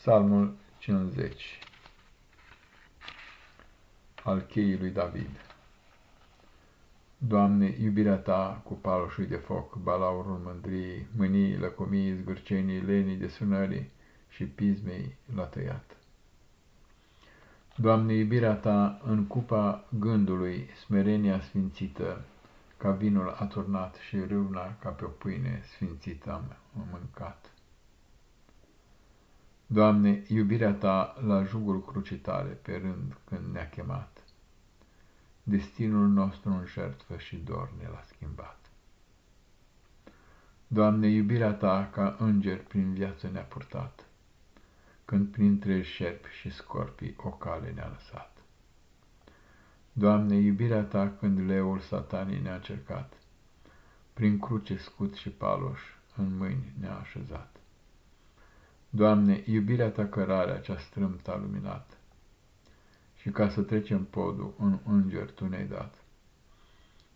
Psalmul 50 al cheii lui David Doamne, iubirea Ta cu paloșul de foc, balaurul mândriei, mâniei, lăcomiei, zgârcenii, lenii de sunării și pizmei l-a tăiat. Doamne, iubirea Ta în cupa gândului, smerenia sfințită, ca vinul aturnat și râvna ca pe o pâine sfințită am mâncat. Doamne, iubirea Ta la jugul crucitare, pe rând când ne-a chemat, destinul nostru în jertfă și dor ne l-a schimbat. Doamne, iubirea Ta ca înger prin viață ne-a purtat, când printre șerpi și scorpii o cale ne-a lăsat. Doamne, iubirea Ta când leul satanii ne-a cercat, prin cruce scut și paloș în mâini ne-a așezat. Doamne, iubirea Ta cărarea cea strâmt a luminat, și ca să trecem podul, un înger Tu ne-ai dat.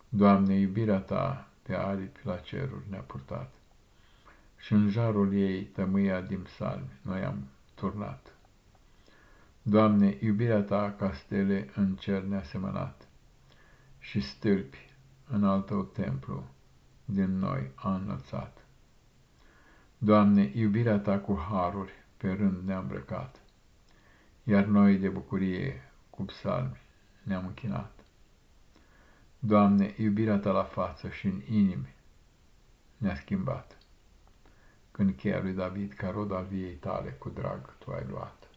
Doamne, iubirea Ta pe aripi la ceruri ne-a purtat, și în jarul ei tămâia din psalmi noi am turnat. Doamne, iubirea Ta ca stele în cer ne-a semănat, și stâlpi în al Tău templu din noi a înălțat. Doamne, iubirea Ta cu haruri pe rând ne-a îmbrăcat, iar noi de bucurie cu psalmi ne-am închinat. Doamne, iubirea Ta la față și în inimi ne-a schimbat, când cheia lui David ca rod al viei Tale cu drag Tu ai luat.